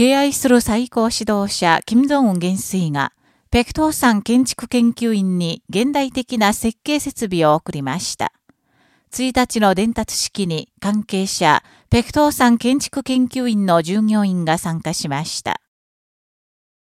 敬愛する最高指導者、金正恩元帥が、北東山建築研究院に現代的な設計設備を送りました。1日の伝達式に関係者、北東山建築研究院の従業員が参加しました。